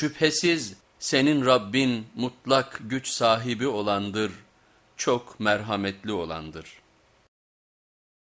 Şüphesiz senin Rabbin mutlak güç sahibi olandır, çok merhametli olandır.''